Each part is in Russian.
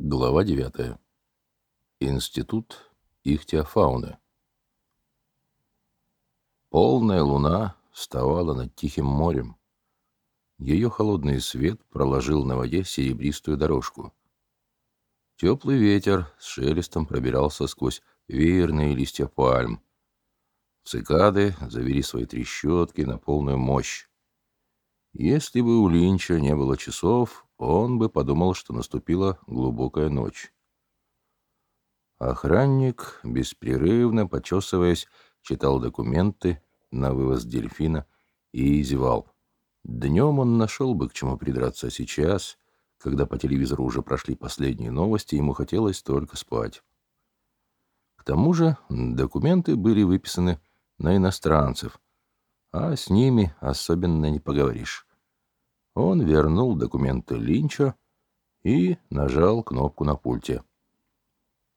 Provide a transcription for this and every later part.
Глава 9. Институт ихтиофауны. Полная луна вставала над Тихим морем. Ее холодный свет проложил на воде серебристую дорожку. Теплый ветер с шелестом пробирался сквозь веерные листья пальм. Цикады завели свои трещотки на полную мощь. Если бы у Линча не было часов, он бы подумал, что наступила глубокая ночь. Охранник, беспрерывно почесываясь, читал документы на вывоз дельфина и зевал. Днем он нашел бы к чему придраться сейчас, когда по телевизору уже прошли последние новости, ему хотелось только спать. К тому же документы были выписаны на иностранцев, а с ними особенно не поговоришь. Он вернул документы Линча и нажал кнопку на пульте.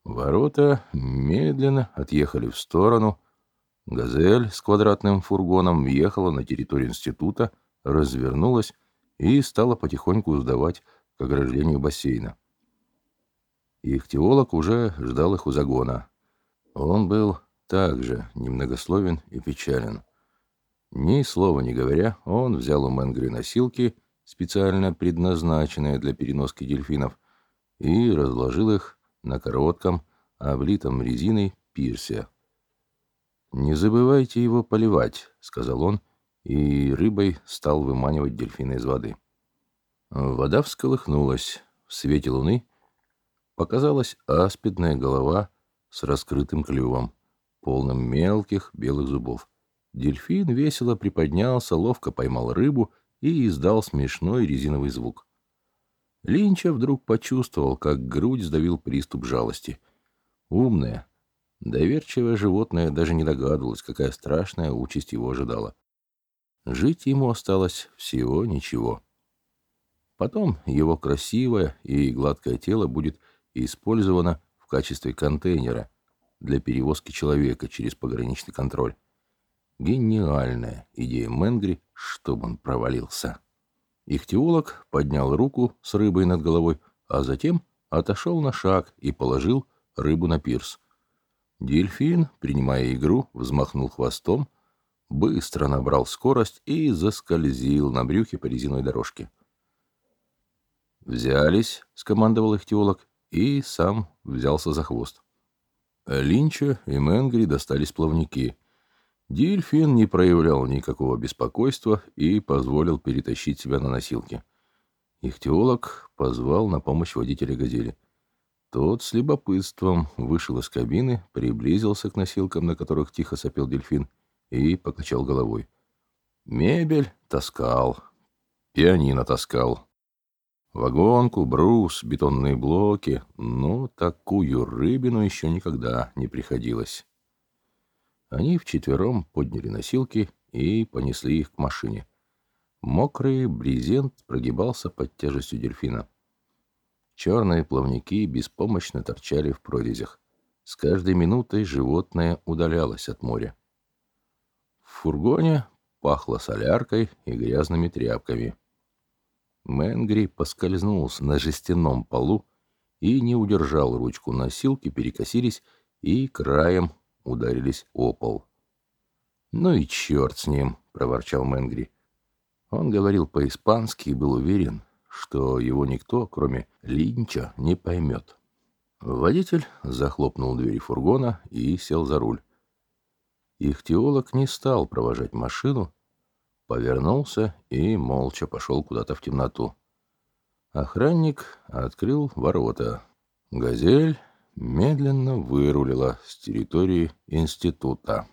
Ворота медленно отъехали в сторону. «Газель» с квадратным фургоном въехала на территорию института, развернулась и стала потихоньку сдавать к ограждению бассейна. Ихтиолог уже ждал их у загона. Он был также немногословен и печален. Ни слова не говоря, он взял у Мэнгри носилки специально предназначенные для переноски дельфинов, и разложил их на коротком, облитом резиной пирсе. «Не забывайте его поливать», — сказал он, и рыбой стал выманивать дельфина из воды. Вода всколыхнулась. В свете луны показалась аспидная голова с раскрытым клювом, полным мелких белых зубов. Дельфин весело приподнялся, ловко поймал рыбу и издал смешной резиновый звук. Линча вдруг почувствовал, как грудь сдавил приступ жалости. Умное, доверчивое животное даже не догадывалось, какая страшная участь его ожидала. Жить ему осталось всего ничего. Потом его красивое и гладкое тело будет использовано в качестве контейнера для перевозки человека через пограничный контроль. Гениальная идея Менгри, чтобы он провалился. Ихтиолог поднял руку с рыбой над головой, а затем отошел на шаг и положил рыбу на пирс. Дельфин, принимая игру, взмахнул хвостом, быстро набрал скорость и заскользил на брюхе по резиновой дорожке. «Взялись», — скомандовал ихтиолог, и сам взялся за хвост. Линча и Менгри достались плавники — Дельфин не проявлял никакого беспокойства и позволил перетащить себя на носилки. Ихтиолог позвал на помощь водителя «Газели». Тот с любопытством вышел из кабины, приблизился к носилкам, на которых тихо сопел дельфин, и покачал головой. Мебель таскал, пианино таскал, вагонку, брус, бетонные блоки, но такую рыбину еще никогда не приходилось. Они вчетвером подняли носилки и понесли их к машине. Мокрый брезент прогибался под тяжестью дельфина. Черные плавники беспомощно торчали в прорезях. С каждой минутой животное удалялось от моря. В фургоне пахло соляркой и грязными тряпками. Мэнгри поскользнулся на жестяном полу и не удержал ручку носилки, перекосились и краем ударились о пол. «Ну и черт с ним!» — проворчал Мэнгри. Он говорил по-испански и был уверен, что его никто, кроме Линча, не поймет. Водитель захлопнул двери фургона и сел за руль. Их не стал провожать машину, повернулся и молча пошел куда-то в темноту. Охранник открыл ворота. «Газель» медленно вырулила с территории института.